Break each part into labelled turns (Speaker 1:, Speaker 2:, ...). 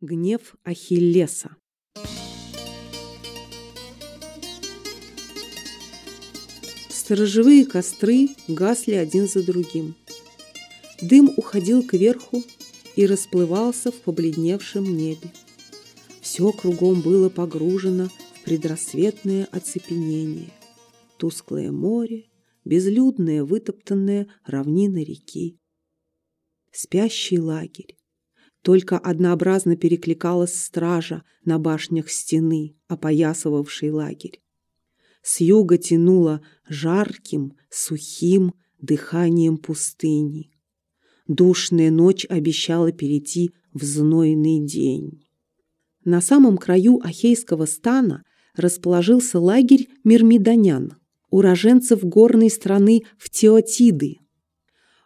Speaker 1: Гнев Ахиллеса Сторожевые костры гасли один за другим. Дым уходил кверху и расплывался в побледневшем небе. Все кругом было погружено в предрассветное оцепенение. Тусклое море, безлюдная вытоптанная равнина реки. Спящий лагерь только однообразно перекликалась стража на башнях стены, опоясывавшей лагерь. С юга тянуло жарким, сухим дыханием пустыни. Душная ночь обещала перейти в знойный день. На самом краю Ахейского стана расположился лагерь мирмидонян, уроженцев горной страны в Теотиды.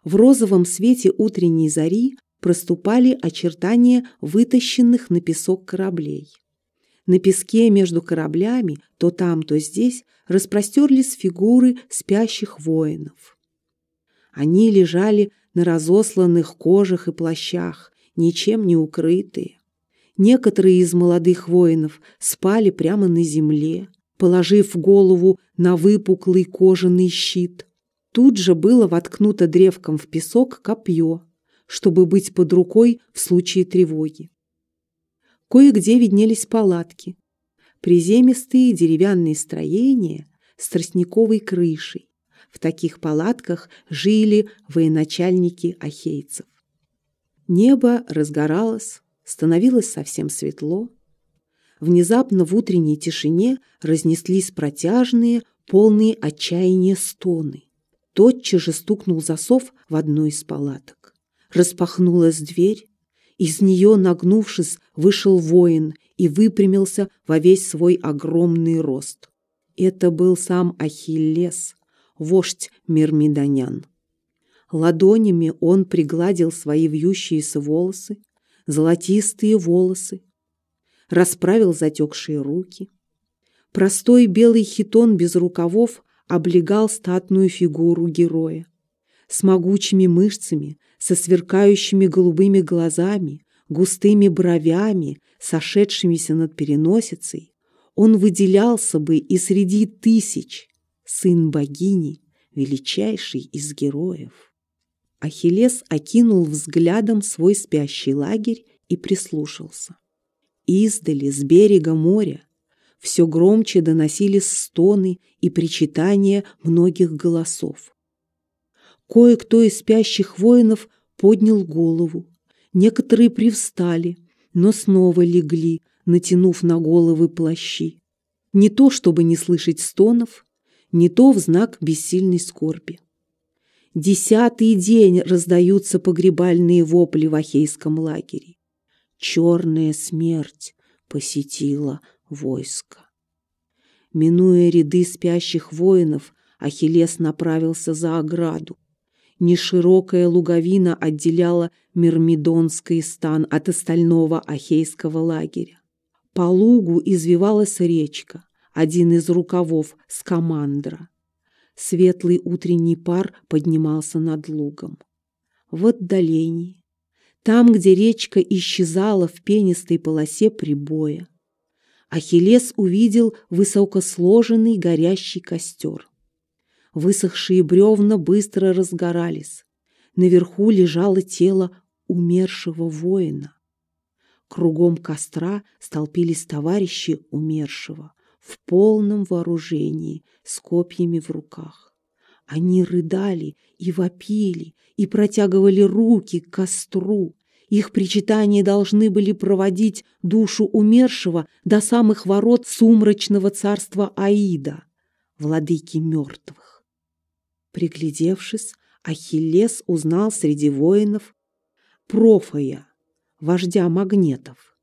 Speaker 1: В розовом свете утренней зари проступали очертания вытащенных на песок кораблей. На песке между кораблями, то там, то здесь, распростерлись фигуры спящих воинов. Они лежали на разосланных кожах и плащах, ничем не укрытые. Некоторые из молодых воинов спали прямо на земле, положив голову на выпуклый кожаный щит. Тут же было воткнуто древком в песок копье, чтобы быть под рукой в случае тревоги. Кое-где виднелись палатки, приземистые деревянные строения с тростниковой крышей. В таких палатках жили военачальники ахейцев. Небо разгоралось, становилось совсем светло. Внезапно в утренней тишине разнеслись протяжные, полные отчаяния стоны. Тотчас же стукнул засов в одной из палаток. Распахнулась дверь. Из нее, нагнувшись, вышел воин и выпрямился во весь свой огромный рост. Это был сам Ахиллес, вождь Мирмидонян. Ладонями он пригладил свои вьющиеся волосы, золотистые волосы, расправил затекшие руки. Простой белый хитон без рукавов облегал статную фигуру героя. С могучими мышцами, со сверкающими голубыми глазами, густыми бровями, сошедшимися над переносицей, он выделялся бы и среди тысяч, сын богини, величайший из героев. Ахиллес окинул взглядом свой спящий лагерь и прислушался. Издали, с берега моря, все громче доносились стоны и причитания многих голосов. Кое-кто из спящих воинов поднял голову. Некоторые привстали, но снова легли, натянув на головы плащи. Не то, чтобы не слышать стонов, не то в знак бессильной скорби. Десятый день раздаются погребальные вопли в Ахейском лагере. Черная смерть посетила войско. Минуя ряды спящих воинов, Ахиллес направился за ограду. Неширокая луговина отделяла Мирмидонский стан от остального Ахейского лагеря. По лугу извивалась речка, один из рукавов Скамандра. Светлый утренний пар поднимался над лугом. В отдалении, там, где речка исчезала в пенистой полосе прибоя, Ахиллес увидел высокосложенный горящий костер. Высохшие бревна быстро разгорались. Наверху лежало тело умершего воина. Кругом костра столпились товарищи умершего в полном вооружении, с копьями в руках. Они рыдали и вопили, и протягивали руки к костру. Их причитания должны были проводить душу умершего до самых ворот сумрачного царства Аида, владыки мертвых. Приглядевшись, Ахиллес узнал среди воинов Профая, вождя магнетов.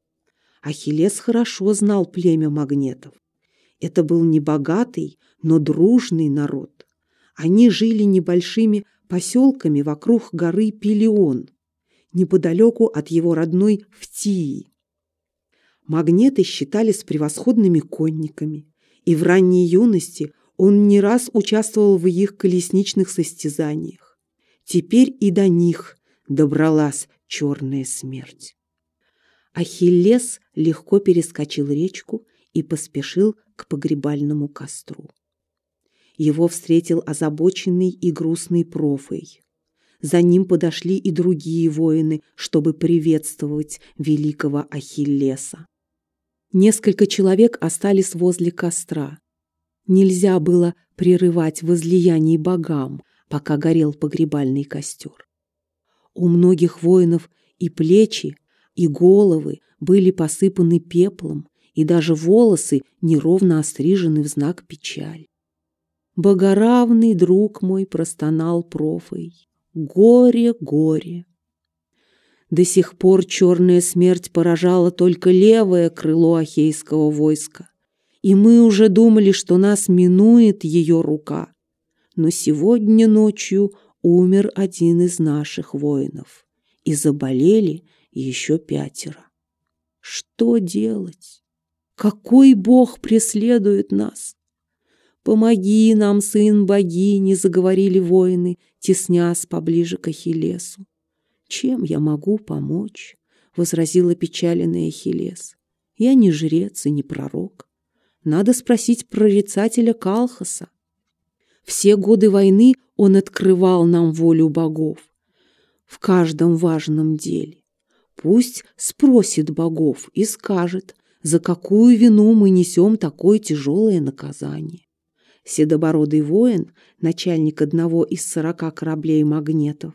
Speaker 1: Ахиллес хорошо знал племя магнетов. Это был небогатый, но дружный народ. Они жили небольшими поселками вокруг горы Пелион, неподалеку от его родной Фтии. Магнеты считались превосходными конниками, и в ранней юности он не раз участвовал в их колесничных состязаниях. Теперь и до них добралась черная смерть. Ахиллес легко перескочил речку и поспешил к погребальному костру. Его встретил озабоченный и грустный профей. За ним подошли и другие воины, чтобы приветствовать великого Ахиллеса. Несколько человек остались возле костра. Нельзя было прерывать возлияние богам, пока горел погребальный костер. У многих воинов и плечи, и головы были посыпаны пеплом, и даже волосы неровно острижены в знак печали. Богоравный друг мой простонал профой. Горе, горе. До сих пор черная смерть поражала только левое крыло ахейского войска, и мы уже думали, что нас минует ее рука. Но сегодня ночью умер один из наших воинов, и заболели еще пятеро. Что делать? Какой бог преследует нас? «Помоги нам, сын богини!» — заговорили воины, теснясь поближе к Ахиллесу. «Чем я могу помочь?» — возразила печаленный Ахиллес. «Я не жрец и не пророк. Надо спросить прорицателя Калхаса. Все годы войны он открывал нам волю богов в каждом важном деле. Пусть спросит богов и скажет, за какую вину мы несем такое тяжелое наказание. Седобородый воин, начальник одного из сорока кораблей магнетов,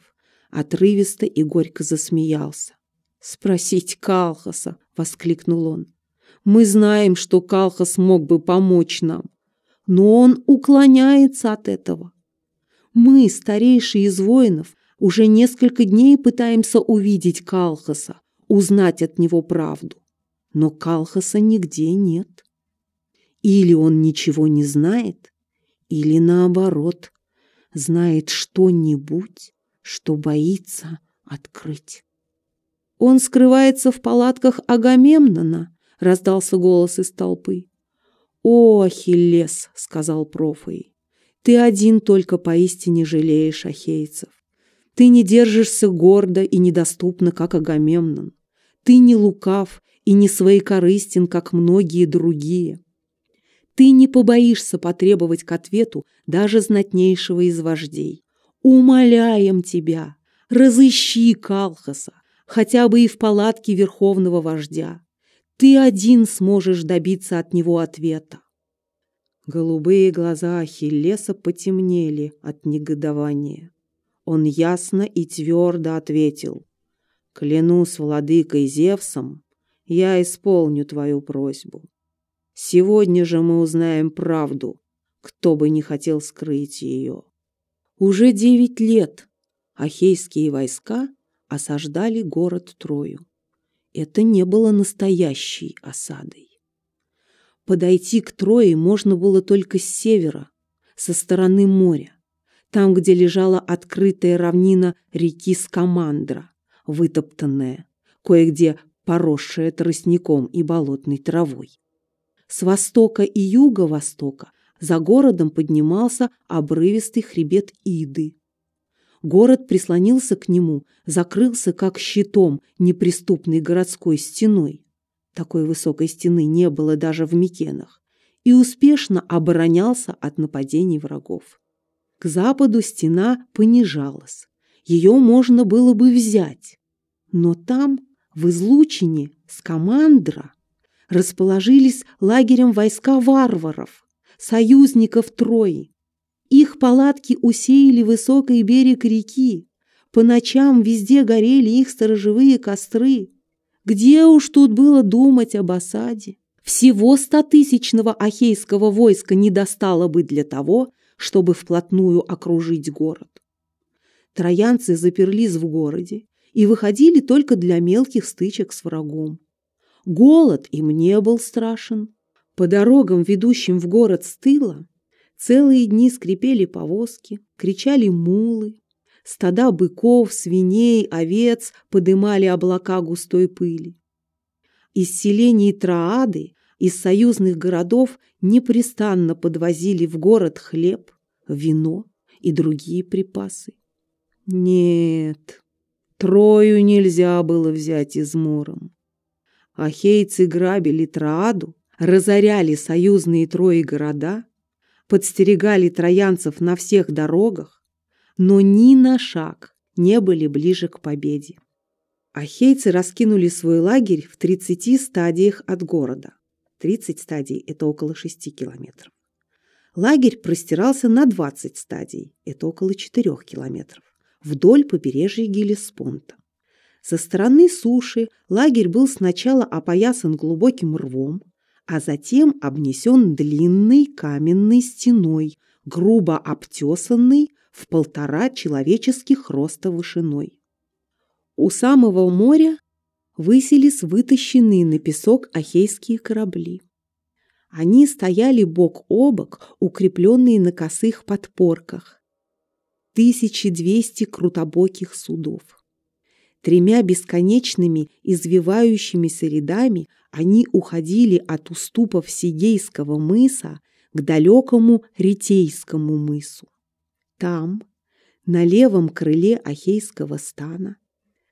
Speaker 1: отрывисто и горько засмеялся. «Спросить Калхаса!» — воскликнул он. «Мы знаем, что Калхас мог бы помочь нам, но он уклоняется от этого. Мы, старейшие из воинов, уже несколько дней пытаемся увидеть Калхаса, узнать от него правду. Но Калхаса нигде нет. Или он ничего не знает, или наоборот, знает что-нибудь, что боится открыть. «Он скрывается в палатках Агамемнона», — раздался голос из толпы. «О, Ахиллес!» — сказал Профой. «Ты один только поистине жалеешь ахейцев. Ты не держишься гордо и недоступно, как Агамемнон. Ты не лукав и не своекорыстен, как многие другие. Ты не побоишься потребовать к ответу даже знатнейшего из вождей. Умоляем тебя, разыщи Калхаса, хотя бы и в палатке верховного вождя. Ты один сможешь добиться от него ответа. Голубые глаза Ахиллеса потемнели от негодования. Он ясно и твердо ответил. «Клянусь владыкой Зевсом, я исполню твою просьбу. Сегодня же мы узнаем правду, кто бы не хотел скрыть ее. Уже девять лет ахейские войска осаждали город Трою. Это не было настоящей осадой. Подойти к Трое можно было только с севера, со стороны моря, там, где лежала открытая равнина реки Скамандра, вытоптанная, кое-где поросшая тростником и болотной травой. С востока и юго-востока за городом поднимался обрывистый хребет Иды. Город прислонился к нему, закрылся как щитом неприступной городской стеной. Такой высокой стены не было даже в Микенах и успешно оборонялся от нападений врагов. К западу стена понижалась. Ее можно было бы взять. Но там, в излучине, Скамандра, расположились лагерем войска варваров, союзников Трои. Их палатки усеяли высокий берег реки. По ночам везде горели их сторожевые костры. Где уж тут было думать об осаде? Всего стотысячного ахейского войска не достало бы для того, чтобы вплотную окружить город. Троянцы заперлись в городе и выходили только для мелких стычек с врагом. Голод им не был страшен. По дорогам, ведущим в город с тыла, целые дни скрипели повозки, кричали мулы, стада быков, свиней, овец подымали облака густой пыли. Из селений Троады, из союзных городов непрестанно подвозили в город хлеб, вино и другие припасы. Нет, Трою нельзя было взять измором. Ахейцы грабили Трааду, разоряли союзные Трои города, подстерегали троянцев на всех дорогах, но ни на шаг не были ближе к победе. Ахейцы раскинули свой лагерь в 30 стадиях от города. 30 стадий – это около 6 километров. Лагерь простирался на 20 стадий, это около 4 километров, вдоль побережья Гелеспонта. Со стороны суши лагерь был сначала опоясан глубоким рвом, а затем обнесен длинной каменной стеной, грубо обтесанной в полтора человеческих роста вышиной. У самого моря высились вытащенные на песок ахейские корабли. Они стояли бок о бок, укрепленные на косых подпорках. 1200 крутобоких судов. Тремя бесконечными извивающимися рядами они уходили от уступов Сигейского мыса к далекому Ритейскому мысу. Там, на левом крыле Ахейского стана,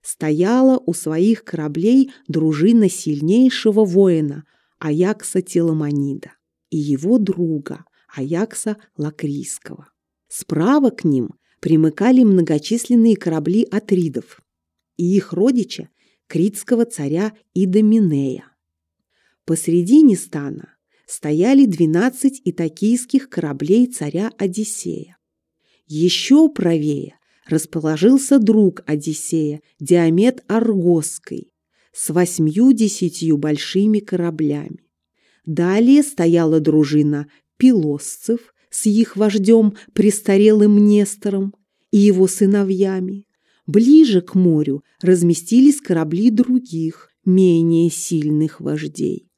Speaker 1: стояла у своих кораблей дружина сильнейшего воина – Аякса Теламонида и его друга Аякса Лакрийского. Справа к ним примыкали многочисленные корабли атридов и их родича, критского царя Идоминея. Посредине стана стояли 12 итакийских кораблей царя Одиссея. Еще правее расположился друг Одиссея, Диамет Аргосской, с восьмью-десятью большими кораблями. Далее стояла дружина пилосцев с их вождем престарелым Нестором и его сыновьями. Ближе к морю разместились корабли других, менее сильных вождей.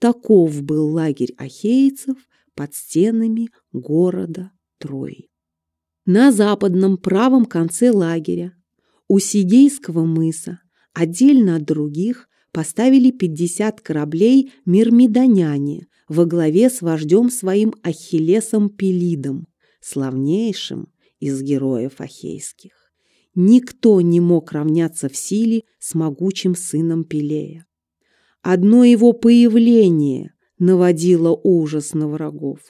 Speaker 1: Таков был лагерь ахейцев под стенами города Трои. На западном правом конце лагеря у Сигейского мыса Отдельно от других поставили 50 кораблей мирмидоняне во главе с вождем своим Ахиллесом Пелидом, славнейшим из героев ахейских. Никто не мог равняться в силе с могучим сыном Пелея. Одно его появление наводило ужас на врагов.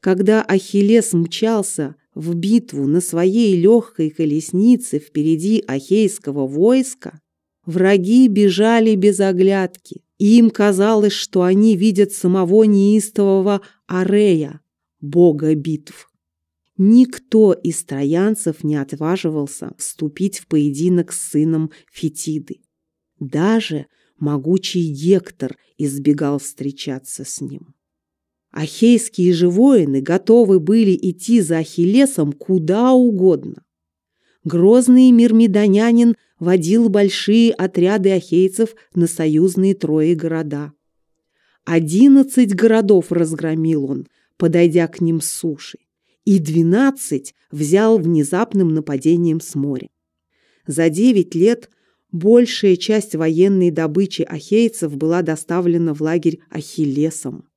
Speaker 1: Когда Ахиллес мчался в битву на своей легкой колеснице впереди ахейского войска, Враги бежали без оглядки. Им казалось, что они видят самого неистового Арея, бога битв. Никто из троянцев не отваживался вступить в поединок с сыном Фетиды. Даже могучий Гектор избегал встречаться с ним. Ахейские же воины готовы были идти за Ахиллесом куда угодно. Грозный мирмидонянин водил большие отряды ахейцев на союзные Трои города. Одиннадцать городов разгромил он, подойдя к ним с суши, и двенадцать взял внезапным нападением с моря. За девять лет большая часть военной добычи ахейцев была доставлена в лагерь Ахиллесом.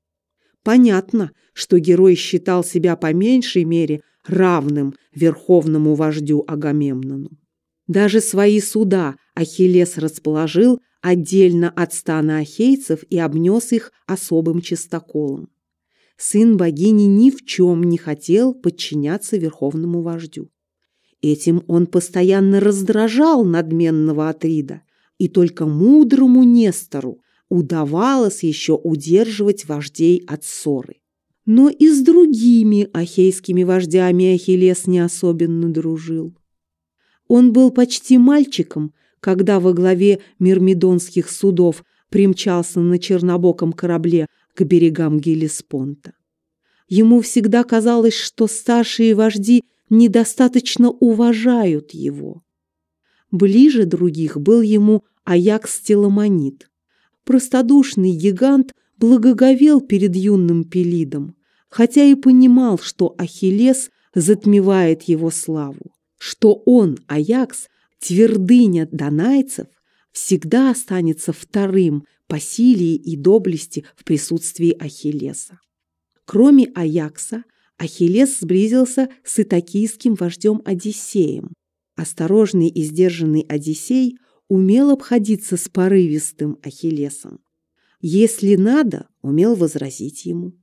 Speaker 1: Понятно, что герой считал себя по меньшей мере равным верховному вождю Агамемнону. Даже свои суда Ахиллес расположил отдельно от стана ахейцев и обнес их особым чистоколом. Сын богини ни в чем не хотел подчиняться верховному вождю. Этим он постоянно раздражал надменного Атрида, и только мудрому Нестору удавалось еще удерживать вождей от ссоры. Но и с другими ахейскими вождями Ахиллес не особенно дружил. Он был почти мальчиком, когда во главе мирмидонских судов примчался на чернобоком корабле к берегам Гелеспонта. Ему всегда казалось, что старшие вожди недостаточно уважают его. Ближе других был ему Аякс Теламонит. Простодушный гигант благоговел перед юным Пелидом, хотя и понимал, что Ахиллес затмевает его славу что он, Аякс, твердыня донайцев, всегда останется вторым по силе и доблести в присутствии Ахиллеса. Кроме Аякса, Ахиллес сблизился с итакийским вождем Одиссеем. Осторожный и сдержанный Одиссей умел обходиться с порывистым Ахиллесом. Если надо, умел возразить ему,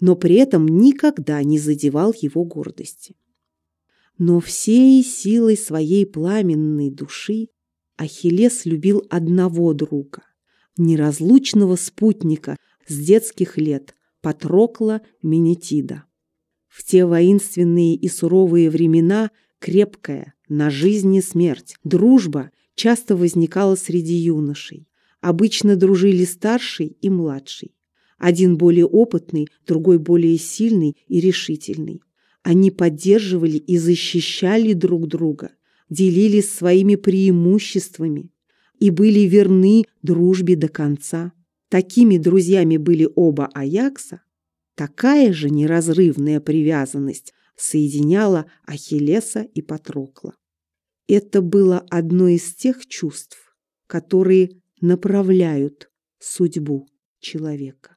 Speaker 1: но при этом никогда не задевал его гордости. Но всей силой своей пламенной души Ахиллес любил одного друга, неразлучного спутника с детских лет, Патрокла Менетида. В те воинственные и суровые времена крепкая, на жизнь и смерть, дружба часто возникала среди юношей. Обычно дружили старший и младший. Один более опытный, другой более сильный и решительный. Они поддерживали и защищали друг друга, делились своими преимуществами и были верны дружбе до конца. Такими друзьями были оба Аякса. Такая же неразрывная привязанность соединяла Ахиллеса и Патрокла. Это было одно из тех чувств, которые направляют судьбу человека.